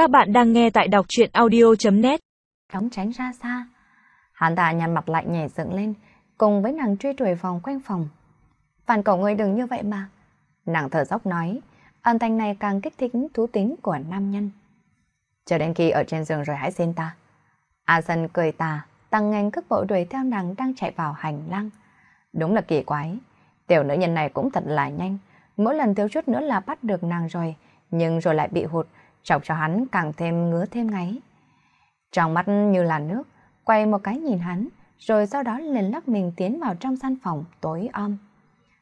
Các bạn đang nghe tại đọc chuyện audio.net Đóng tránh ra xa. Hắn ta nhăn mặt lại nhảy dựng lên, cùng với nàng truy đuổi vòng quanh phòng. Phản cậu ngươi đừng như vậy mà. Nàng thở dốc nói, âm thanh này càng kích thích thú tính của nam nhân. Chờ đến khi ở trên giường rồi hãy xin ta. A dân cười tà, tăng nhanh cước bộ đuổi theo nàng đang chạy vào hành lang. Đúng là kỳ quái, tiểu nữ nhân này cũng thật là nhanh. Mỗi lần thiếu chút nữa là bắt được nàng rồi, nhưng rồi lại bị hụt, chọc cho hắn càng thêm ngứa thêm ngáy. Trong mắt như là nước, quay một cái nhìn hắn, rồi sau đó liền lắc mình tiến vào trong gian phòng tối om.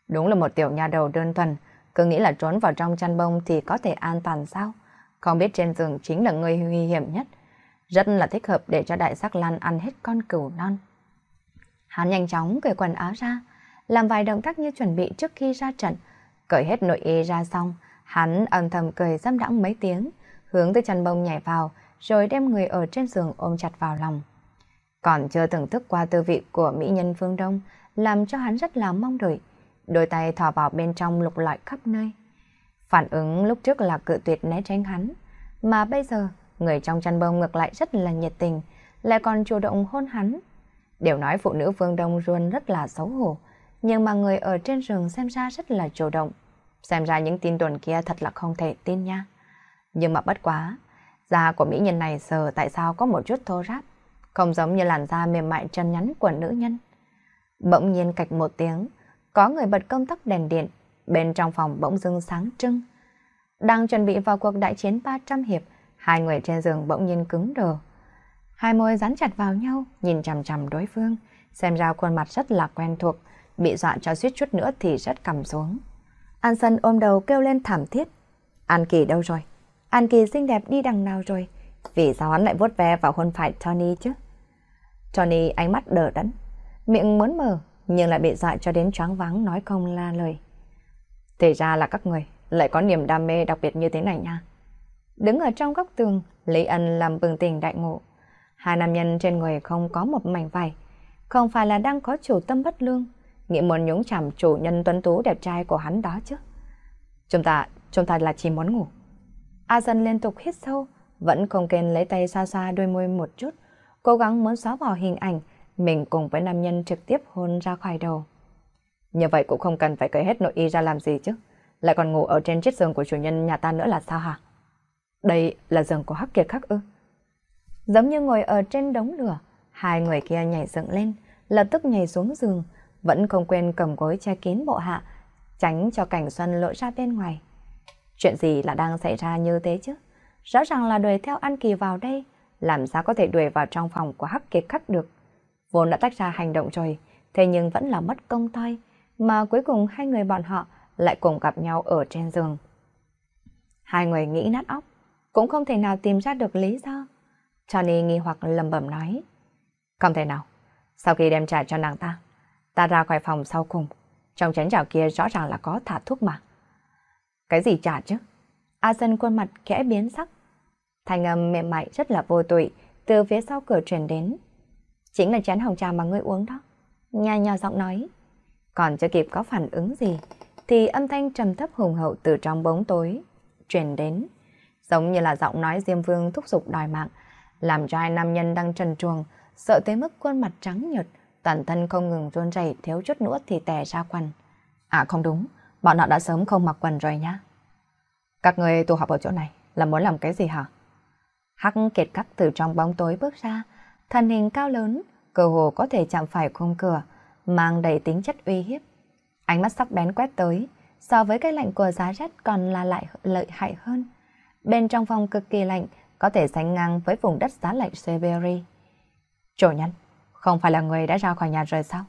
Đúng là một tiểu nhà đầu đơn thuần, cứ nghĩ là trốn vào trong chăn bông thì có thể an toàn sao? Không biết trên giường chính là người nguy hiểm nhất. Rất là thích hợp để cho đại sắc lan ăn hết con cừu non. Hắn nhanh chóng cởi quần áo ra, làm vài động tác như chuẩn bị trước khi ra trận. Cởi hết nội y ra xong, hắn âm thầm cười dâm đãng mấy tiếng, hướng tới chăn bông nhảy vào, rồi đem người ở trên giường ôm chặt vào lòng. Còn chưa thưởng thức qua tư vị của mỹ nhân phương Đông, làm cho hắn rất là mong đợi. Đôi tay thò vào bên trong lục lọi khắp nơi. Phản ứng lúc trước là cự tuyệt né tránh hắn, mà bây giờ người trong chăn bông ngược lại rất là nhiệt tình, lại còn chủ động hôn hắn. Điều nói phụ nữ phương Đông luôn rất là xấu hổ, nhưng mà người ở trên giường xem ra rất là chủ động. Xem ra những tin đồn kia thật là không thể tin nha. Nhưng mà bất quá, da của mỹ nhân này giờ tại sao có một chút thô ráp, không giống như làn da mềm mại chân nhắn của nữ nhân. Bỗng nhiên cạch một tiếng, có người bật công tắc đèn điện, bên trong phòng bỗng dưng sáng trưng. Đang chuẩn bị vào cuộc đại chiến 300 hiệp, hai người trên giường bỗng nhiên cứng đờ. Hai môi dán chặt vào nhau, nhìn chằm chằm đối phương, xem ra khuôn mặt rất là quen thuộc, bị dọa cho suýt chút nữa thì rất cầm xuống. An Sân ôm đầu kêu lên thảm thiết. An Kỳ đâu rồi? An Kỳ xinh đẹp đi đằng nào rồi? Vì sao hắn lại vuốt ve vào hôn phải Tony chứ? Tony ánh mắt đờ đẫn, miệng muốn mở, nhưng lại bị dọa cho đến choáng váng nói không la lời. Thì ra là các người lại có niềm đam mê đặc biệt như thế này nha. Đứng ở trong góc tường, Lý Ân làm bừng tỉnh đại ngộ. Hai nam nhân trên người không có một mảnh vải, không phải là đang có chủ tâm bất lương, nghĩ muốn nhúng chạm chủ nhân tuấn tú đẹp trai của hắn đó chứ. Chúng ta, chúng ta là chỉ muốn ngủ. A dân liên tục hít sâu, vẫn không kên lấy tay xa xa đôi môi một chút, cố gắng muốn xóa bỏ hình ảnh mình cùng với nam nhân trực tiếp hôn ra khỏi đầu. Như vậy cũng không cần phải cởi hết nội y ra làm gì chứ. Lại còn ngủ ở trên chiếc giường của chủ nhân nhà ta nữa là sao hả? Đây là giường của Hắc Kiệt Khắc ư? Giống như ngồi ở trên đống lửa, hai người kia nhảy dựng lên, lập tức nhảy xuống giường, vẫn không quên cầm gối che kín bộ hạ, tránh cho cảnh xuân lộ ra bên ngoài. Chuyện gì là đang xảy ra như thế chứ? Rõ ràng là đuổi theo An Kỳ vào đây, làm sao có thể đuổi vào trong phòng của Hắc Kiệt Khắc được? Vốn đã tách ra hành động rồi, thế nhưng vẫn là mất công toi, mà cuối cùng hai người bọn họ lại cùng gặp nhau ở trên giường. Hai người nghĩ nát óc, cũng không thể nào tìm ra được lý do. Johnny nghi hoặc lầm bẩm nói. Không thể nào, sau khi đem trả cho nàng ta, ta ra khỏi phòng sau cùng, trong chén chảo kia rõ ràng là có thả thuốc mà. Cái gì trả chứ? A dân khuôn mặt khẽ biến sắc. thành âm mềm mại rất là vô tụy, từ phía sau cửa truyền đến. Chính là chén hồng trà mà ngươi uống đó. nhà nhỏ giọng nói. Còn chưa kịp có phản ứng gì, thì âm thanh trầm thấp hùng hậu từ trong bóng tối truyền đến, giống như là giọng nói Diêm Vương thúc giục đòi mạng, làm cho hai nam nhân đang trần truồng, sợ tới mức khuôn mặt trắng nhợt, toàn thân không ngừng run rẩy, thiếu chút nữa thì tè ra quần. À không đúng, bọn họ đã sớm không mặc quần rồi nhá. Các người tụ họp ở chỗ này là muốn làm cái gì hả? Hắc kiệt cắt từ trong bóng tối bước ra, thân hình cao lớn, cơ hồ có thể chạm phải khung cửa, mang đầy tính chất uy hiếp. Ánh mắt sắc bén quét tới, so với cái lạnh của giá rét còn là lại lợi hại hơn. Bên trong phòng cực kỳ lạnh, có thể sánh ngang với vùng đất giá lạnh Siberia. Chủ nhân, không phải là người đã ra khỏi nhà rồi sao?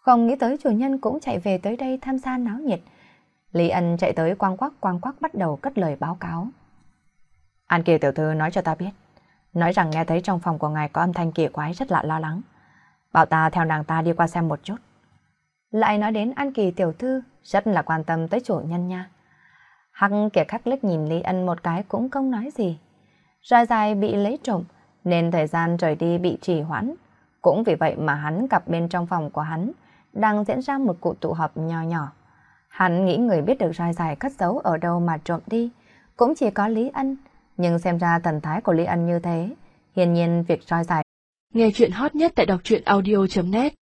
Không nghĩ tới chủ nhân cũng chạy về tới đây tham gia náo nhiệt. Lý Ân chạy tới quang quắc quang quắc bắt đầu cất lời báo cáo. An Kỳ tiểu thư nói cho ta biết, nói rằng nghe thấy trong phòng của ngài có âm thanh kỳ quái rất lạ lo lắng. Bảo ta theo nàng ta đi qua xem một chút. Lại nói đến An Kỳ tiểu thư, rất là quan tâm tới chủ nhân nha. Hắc kẻ khắc liếc nhìn Lý Ân một cái cũng không nói gì. Roi dài bị lấy trộm, nên thời gian rời đi bị trì hoãn. Cũng vì vậy mà hắn gặp bên trong phòng của hắn, đang diễn ra một cuộc tụ họp nhỏ nhỏ. Hắn nghĩ người biết được roi dài cất giấu ở đâu mà trộm đi, cũng chỉ có Lý Ân, Nhưng xem ra thần thái của Lý Ân như thế, hiển nhiên việc roi dài. Nghe chuyện hot nhất tại đọc truyện audio.net